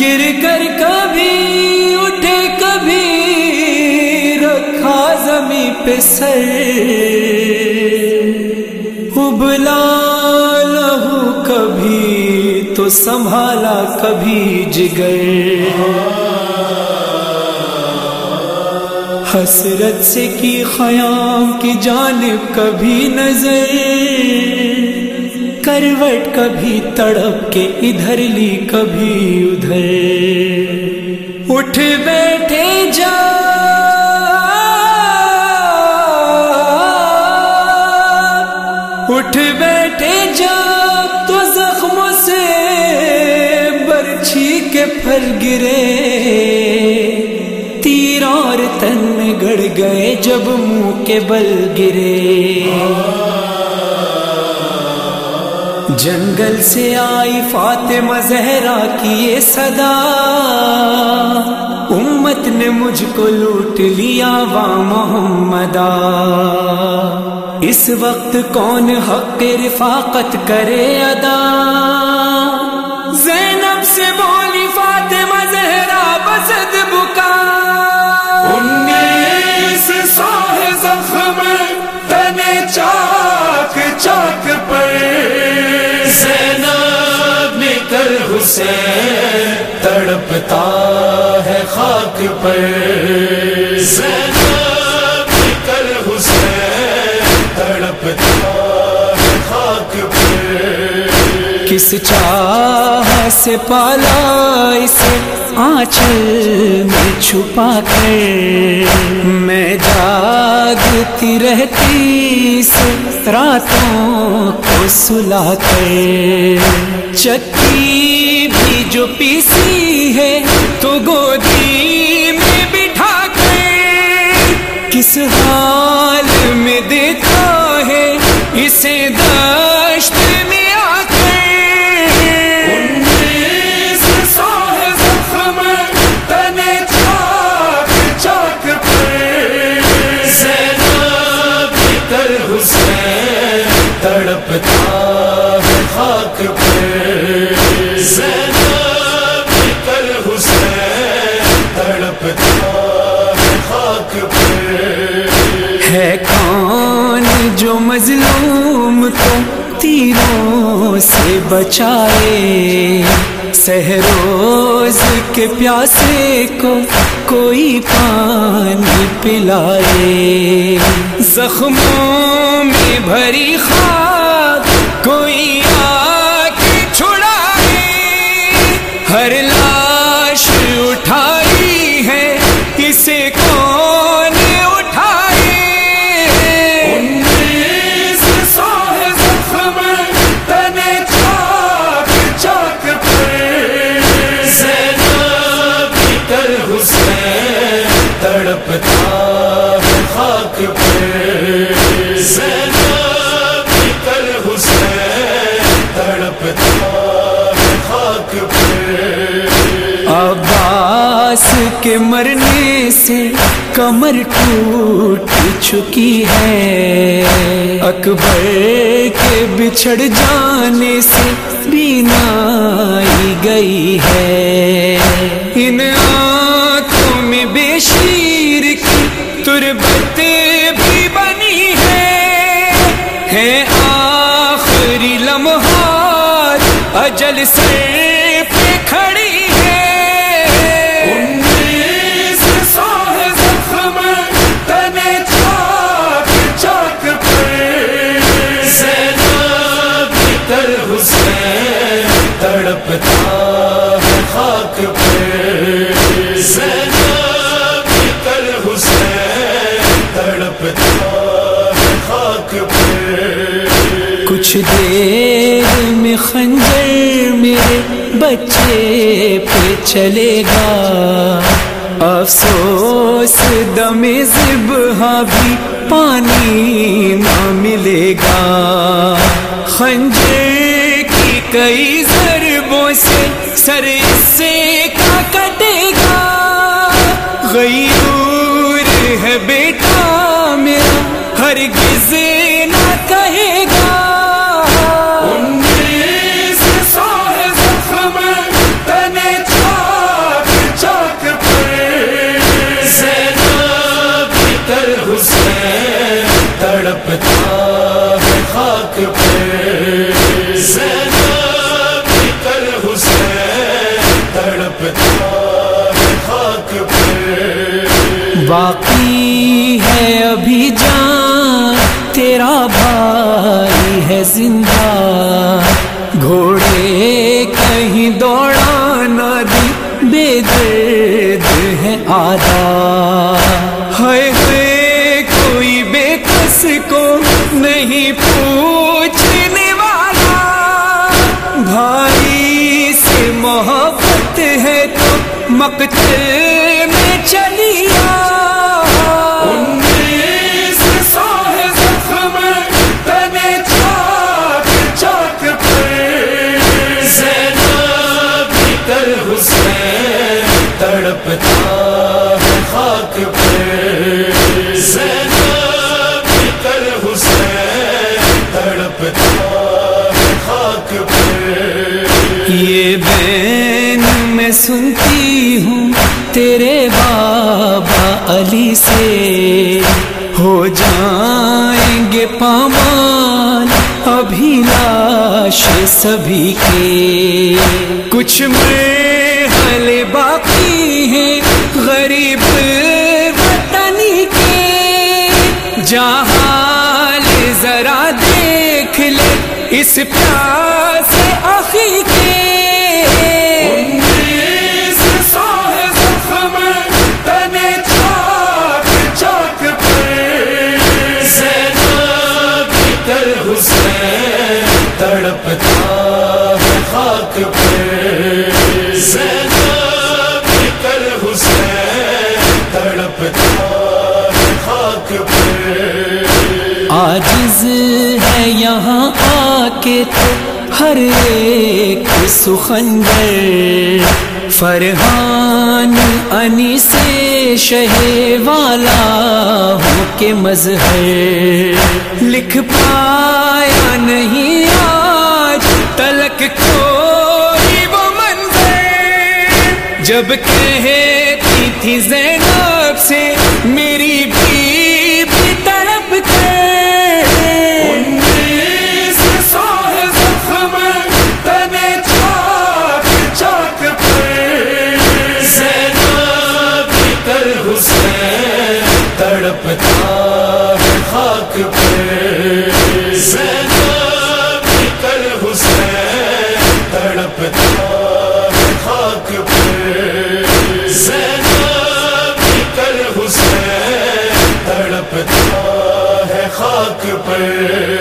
گر کر کبھی، اٹھے کبھی، رکھا زمیں پہ سر۔ ابلا لہو کبھی تو سنبھالا کبھی جگر۔ حسرت سے کی خیام کی جانب کبھی نظر، کروٹ کبھی تڑپ کے ادھر لی کبھی ادھر۔ اٹھ بیٹھے جا۔ اٹھ بیٹھے جا تو زخموں سے برچھی کے پھل گرے۔ میں گئے جب منہ کے بل گرے۔ جنگل سے آئی فاطمہ زہرا کی یہ صدا۔ امت نے مجھ کو لوٹ لیا وا محمدا اس وقت کون حق رفاقت کرے ادا؟ زینب سے تڑپتا ہے خاک پر۔ زینب کر حسین تڑپتا ہے خاک پر۔ کس چاہ سے پالا اسے آنچل میں چھپا کر۔ میں جاگتی رہتی سے راتوں کو سلا کر۔ چکی بھی جو پیسی ہے تو گودی میں بٹھا کر کس حال میں دیکھا ہے اسے دشت میں ہے تیروں سے بچائے سہروز کے پیاسے کو کوئی پانی پلائے۔ زخموں میں بھری خاک کوئی آ کے چھڑائے۔ ہر لا عباس کے مرنے سے کمر ٹوٹ چکی ہے۔ اکبر کے بچھڑ جانے سے بینائی گئی ہے۔ ان بچے پہ چلے گا۔ افسوس، دم زب بھی پانی نہ ملے گا۔ خنجر کی کئی ضربوں سے سر سے کا کٹے گا۔ غیور ہے بیٹا میرا ہر نہ کہے گا۔ لپتا ہے خاک پہ زینب کر حسین تڑپتا ہے خاک پہ باقی ہے ابھی جان، تیرا بھائی ہے زندہ نہیں پوچھنے والا۔ بھائی سے محبت ہے تو مقتل یہ بین میں سنتی ہوں تیرے بابا علی سے۔ ہو جائیں گے پامان ابھی لاش سبھی کے۔ کچھ محل باقی ہیں غریب وطنی کے۔ جہاں ذرا دیکھ لے اس پیاس آجز ہے یہاں آ کے تو ہر ایک سخنگر فرحان انی سے شہ والا ہو کے مظہر لکھ پایا نہیں آج تلک کوئی جب کہتی تھی زینب سے، میری بھی بھی تڑپ کر چاک چاک پر۔ زینب بھی حسین تڑپتا خاک پر۔ زینب ہے